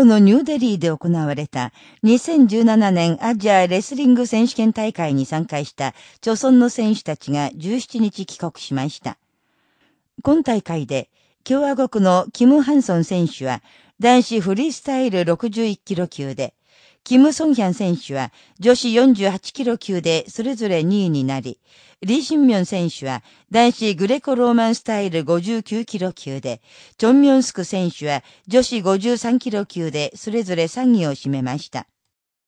ドのニューデリーで行われた2017年アジアレスリング選手権大会に参加した著村の選手たちが17日帰国しました。今大会で共和国のキム・ハンソン選手は男子フリースタイル61キロ級で、キム・ソンヒャン選手は女子48キロ級でそれぞれ2位になり、リー・シンミョン選手は男子グレコローマンスタイル59キロ級で、チョン・ミョンスク選手は女子53キロ級でそれぞれ3位を占めました。